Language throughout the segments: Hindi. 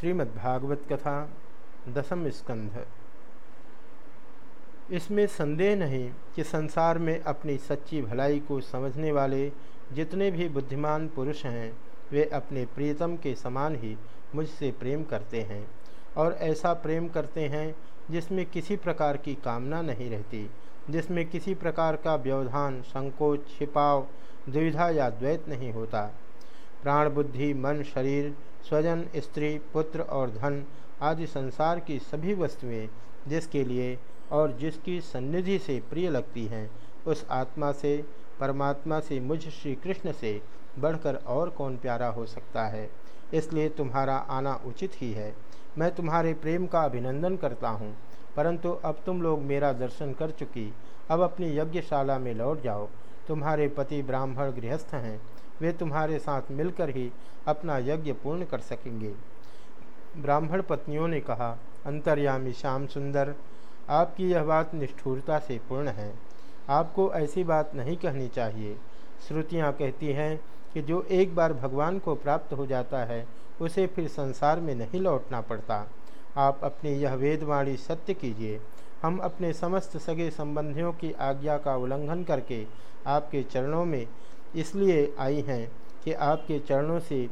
श्रीमद्भागवत कथा दसम स्कंध। इसमें संदेह नहीं कि संसार में अपनी सच्ची भलाई को समझने वाले जितने भी बुद्धिमान पुरुष हैं, वे अपने प्रियतम के समान ही मुझसे प्रेम करते हैं और ऐसा प्रेम करते हैं जिसमें किसी प्रकार की कामना नहीं रहती, जिसमें किसी प्रकार का व्यवधान, संकोच, छिपाव, दुविधा या द्वैत नहीं होता। प्राण बुद्धि मन, शरीर स्वजन, स्त्री, पुत्र और धन आदि संसार की सभी वस्तुएँ जिसके लिए और जिसकी सन्निधि से प्रिय लगती हैं, उस आत्मा से, परमात्मा से, मुझ श्री कृष्ण से बढ़कर और कौन प्यारा हो सकता है? इसलिए तुम्हारा आना उचित ही है। मैं तुम्हारे प्रेम का अभिनंदन करता हूँ। परंतु अब तुम लोग मेरा दर्शन कर चुकी, अब अपनी यज्ञशाला में लौट जाओ। तुम्हारे पति ब्राह्मण गृहस्थ हैं। वे तुम्हारे साथ मिलकर ही अपना यज्ञ पूर्ण कर सकेंगे। ब्राह्मण पत्नियों ने कहा, अंतर्यामी श्याम सुंदर, आपकी यह बात निष्ठुरता से पूर्ण है। आपको ऐसी बात नहीं कहनी चाहिए। श्रुतियाँ कहती हैं कि जो एक बार भगवान को प्राप्त हो जाता है, उसे फिर संसार में नहीं लौटना पड़ता। आप अपनी यह वेदवाणी सत्य कीजिए। हम अपने समस्त सगे संबंधियों की आज्ञा का उल्लंघन करके आपके चरणों में इसलिए आई हैं कि आपके चरणों से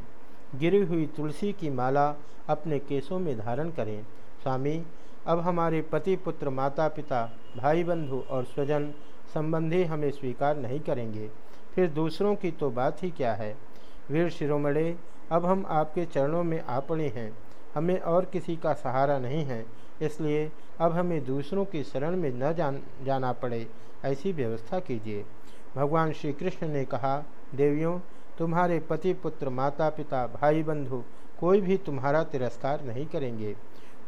गिरी हुई तुलसी की माला अपने केसों में धारण करें। स्वामी, अब हमारे पति पुत्र माता पिता भाई बंधु और स्वजन संबंधी हमें स्वीकार नहीं करेंगे। फिर दूसरों की तो बात ही क्या है? वीर शिरोमणे, अब हम आपके चरणों में आ पड़े हैं। हमें और किसी का सहारा नहीं है, इसलिए अब हमें दूसरों की शरण में न जान, जाना पड़े। ऐसी व्यवस्था कीजिए। भगवान श्री कृष्ण ने कहा, देवियों, तुम्हारे पति पुत्र माता पिता भाई बंधु कोई भी तुम्हारा तिरस्कार नहीं करेंगे।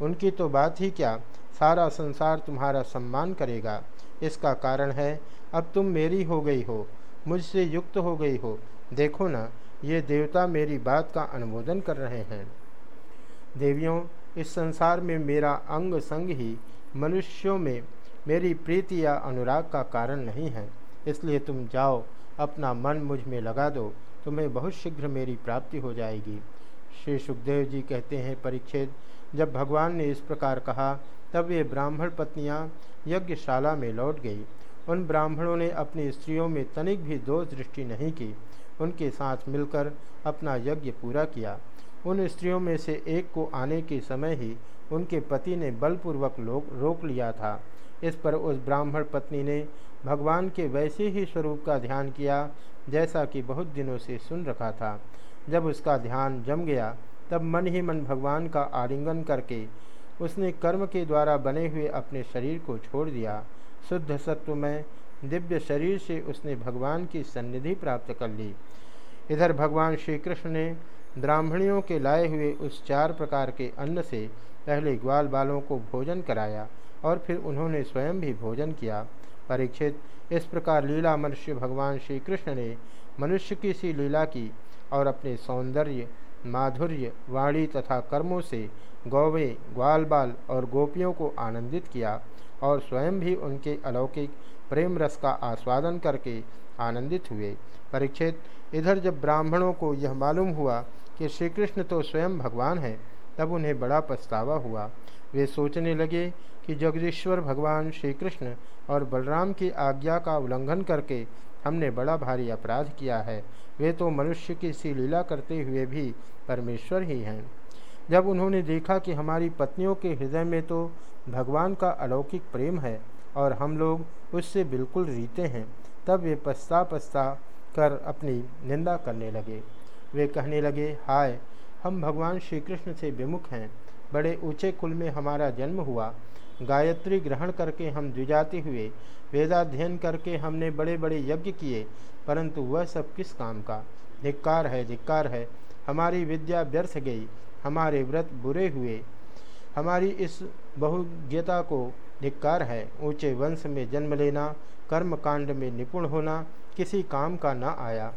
उनकी तो बात ही क्या, सारा संसार तुम्हारा सम्मान करेगा। इसका कारण है, अब तुम मेरी हो गई हो, मुझसे युक्त हो गई हो। देखो ना, ये देवता मेरी बात का अनुमोदन कर रहे हैं। देवियों, इस संसार में मेरा अंग संग ही मनुष्यों में मेरी प्रीति या अनुराग का कारण नहीं है। इसलिए तुम जाओ, अपना मन मुझमें लगा दो, तुम्हें बहुत शीघ्र मेरी प्राप्ति हो जाएगी। श्री सुखदेव जी कहते हैं परीक्षित जब भगवान ने इस प्रकार कहा, तब ये ब्राह्मण पत्नियाँ यज्ञशाला में लौट गई। उन ब्राह्मणों ने अपनी स्त्रियों में तनिक भी दोष दृष्टि नहीं की। उनके साथ मिलकर अपना यज्ञ पूरा किया। उन स्त्रियों में से एक को आने के समय ही उनके पति ने बलपूर्वक रोक लिया था। इस पर उस ब्राह्मण पत्नी ने भगवान के वैसे ही स्वरूप का ध्यान किया, जैसा कि बहुत दिनों से सुन रखा था। जब उसका ध्यान जम गया, तब मन ही मन भगवान का आलिंगन करके उसने कर्म के द्वारा बने हुए अपने शरीर को छोड़ दिया। शुद्ध सत्व में दिव्य शरीर से उसने भगवान की सन्निधि प्राप्त कर ली। इधर भगवान श्री कृष्ण ने ब्राह्मणियों के लाए हुए उस चार प्रकार के अन्न से पहले ग्वाल बालों को भोजन कराया और फिर उन्होंने स्वयं भी भोजन किया। परीक्षित। इस प्रकार लीला मनुष्य भगवान श्री कृष्ण ने मनुष्य की सी लीला की और अपने सौंदर्य, माधुर्य, वाणी तथा कर्मों से गौवे ग्वाल बाल और गोपियों को आनंदित किया और स्वयं भी उनके अलौकिक प्रेम रस का आस्वादन करके आनंदित हुए। परीक्षित, इधर जब ब्राह्मणों को यह मालूम हुआ कि श्री कृष्ण तो स्वयं भगवान है, तब उन्हें बड़ा पछतावा हुआ। वे सोचने लगे कि जगदीश्वर भगवान श्री कृष्ण और बलराम की आज्ञा का उल्लंघन करके हमने बड़ा भारी अपराध किया है। वे तो मनुष्य की सी लीला करते हुए भी परमेश्वर ही हैं। जब उन्होंने देखा कि हमारी पत्नियों के हृदय में तो भगवान का अलौकिक प्रेम है और हम लोग उससे बिल्कुल रीते हैं, तब वे पछता पछता कर अपनी निंदा करने लगे। वे कहने लगे, हाय, हम भगवान श्री कृष्ण से विमुख हैं। बड़े ऊँचे कुल में हमारा जन्म हुआ। गायत्री ग्रहण करके हम द्विजाति हुए। वेदाध्ययन करके हमने बड़े बड़े यज्ञ किए, परंतु वह सब किस काम का? धिक्कार है धिक्कार है। हमारी विद्या व्यर्थ गई। हमारे व्रत बुरे हुए। हमारी इस बहुज्ञता को धिक्कार है। ऊँचे वंश में जन्म लेना कर्म कांड में निपुण होना, किसी काम का ना आया।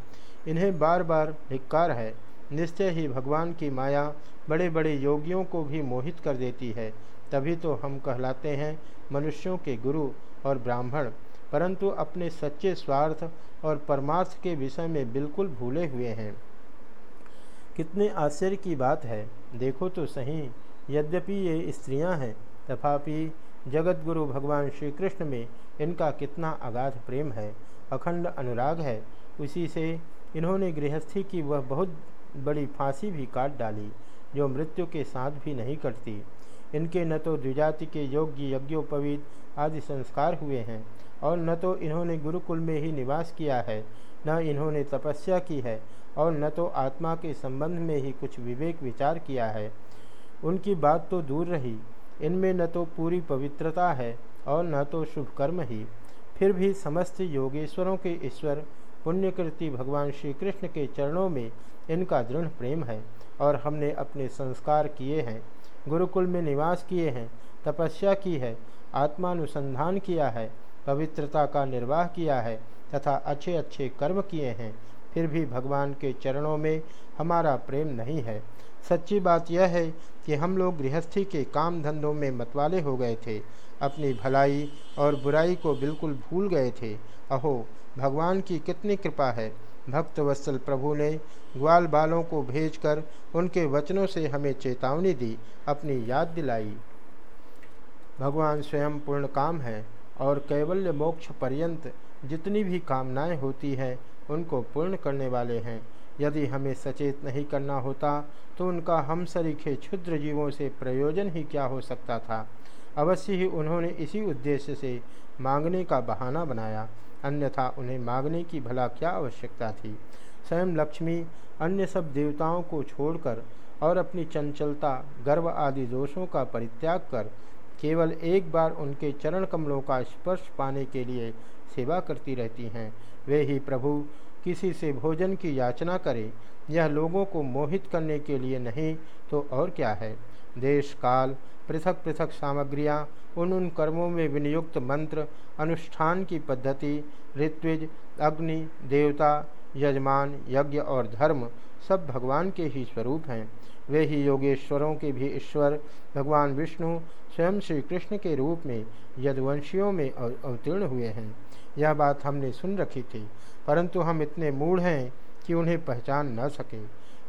इन्हें बार बार धिक्कार है। निश्चय ही भगवान की माया बड़े बड़े योगियों को भी मोहित कर देती है। तभी तो हम कहलाते हैं मनुष्यों के गुरु और ब्राह्मण। परंतु अपने सच्चे स्वार्थ और परमार्थ के विषय में बिल्कुल भूले हुए हैं। कितने आश्चर्य की बात है। देखो तो सही, यद्यपि ये स्त्रियाँ हैं, तथापि जगत गुरु भगवान श्री कृष्ण में इनका कितना अगाध प्रेम है। अखंड अनुराग है। उसी से इन्होंने गृहस्थी की वह बहुत बड़ी फांसी भी काट डाली, जो मृत्यु के साथ भी नहीं कटती। इनके न तो द्विजाति के योग्य यज्ञोपवीत आदि संस्कार हुए हैं, और न तो इन्होंने गुरुकुल में ही निवास किया है, न इन्होंने तपस्या की है, और न तो आत्मा के संबंध में ही कुछ विवेक विचार किया है। उनकी बात तो दूर रही, इनमें न तो पूरी पवित्रता है, और न तो शुभ कर्म ही। फिर भी समस्त योगेश्वरों के ईश्वर पुण्यकृति भगवान श्री कृष्ण के चरणों में इनका दृढ़ प्रेम है और हमने अपने संस्कार किए हैं। गुरुकुल में निवास किए हैं, तपस्या की है, आत्मानुसंधान किया है, पवित्रता का निर्वाह किया है तथा अच्छे अच्छे कर्म किए हैं। फिर भी भगवान के चरणों में हमारा प्रेम नहीं है। सच्ची बात यह है कि हम लोग गृहस्थी के काम धंधों में मतवाले हो गए थे। अपनी भलाई और बुराई को बिल्कुल भूल गए थे। अहो, भगवान की कितनी कृपा है। भक्त वत्सल प्रभु ने ग्वाल बालों को भेजकर उनके वचनों से हमें चेतावनी दी, अपनी याद दिलाई। भगवान स्वयं पूर्ण काम है और कैवल्य मोक्ष पर्यंत जितनी भी कामनाएँ होती हैं, उनको पूर्ण करने वाले हैं। यदि हमें सचेत नहीं करना होता तो उनका हम सरीखे क्षुद्र जीवों से प्रयोजन ही क्या हो सकता था? अवश्य ही उन्होंने इसी उद्देश्य से मांगने का बहाना बनाया। अन्यथा उन्हें मांगने की भला क्या आवश्यकता थी? स्वयं लक्ष्मी अन्य सब देवताओं को छोड़कर और अपनी चंचलता, गर्व आदि दोषों का परित्याग कर केवल एक बार उनके चरण कमलों का स्पर्श पाने के लिए सेवा करती रहती हैं। वे ही प्रभु, किसी से भोजन की याचना करें, यह लोगों को मोहित करने के लिए नहीं तो और क्या है? देश, काल पृथक पृथक सामग्रियाँ, उन उन कर्मों में विनियुक्त मंत्र, अनुष्ठान की पद्धति, ऋत्विज, अग्नि, देवता, यजमान, यज्ञ और धर्म सब भगवान के ही स्वरूप हैं। वे ही योगेश्वरों के भी ईश्वर, भगवान विष्णु, स्वयं श्री कृष्ण के रूप में यदवंशियों में अवतीर्ण हुए हैं। यह बात हमने सुन रखी थी, परंतु हम इतने मूढ़ हैं कि उन्हें पहचान न सके।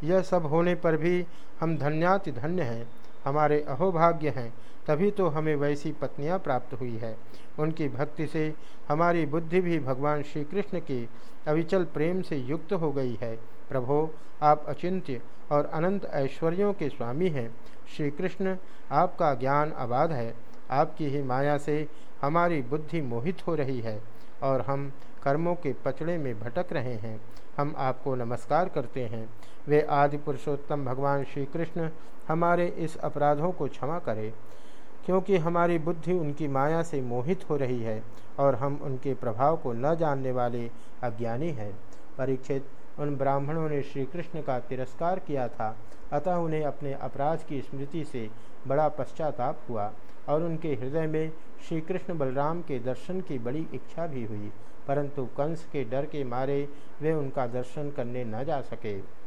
यह सब होने पर भी हम धन्याति धन्य हैं। हमारे अहोभाग्य हैं, तभी तो हमें वैसी पत्नियाँ प्राप्त हुई है। उनकी भक्ति से हमारी बुद्धि भी भगवान श्री कृष्ण के अविचल प्रेम से युक्त हो गई है। प्रभो, आप अचिंत्य और अनंत ऐश्वर्यों के स्वामी हैं। श्री कृष्ण आपका ज्ञान अबाध है। आपकी ही माया से हमारी बुद्धि मोहित हो रही है और हम कर्मों के पचड़े में भटक रहे हैं। हम आपको नमस्कार करते हैं। वे आदि पुरुषोत्तम भगवान श्री कृष्ण हमारे इस अपराधों को क्षमा करें, क्योंकि हमारी बुद्धि उनकी माया से मोहित हो रही है और हम उनके प्रभाव को न जानने वाले अज्ञानी हैं। परीक्षित, उन ब्राह्मणों ने श्री कृष्ण का तिरस्कार किया था, अतः उन्हें अपने अपराध की स्मृति से बड़ा पश्चाताप हुआ और उनके हृदय में श्री कृष्ण बलराम के दर्शन की बड़ी इच्छा भी हुई। परंतु कंस के डर के मारे वे उनका दर्शन करने न जा सके।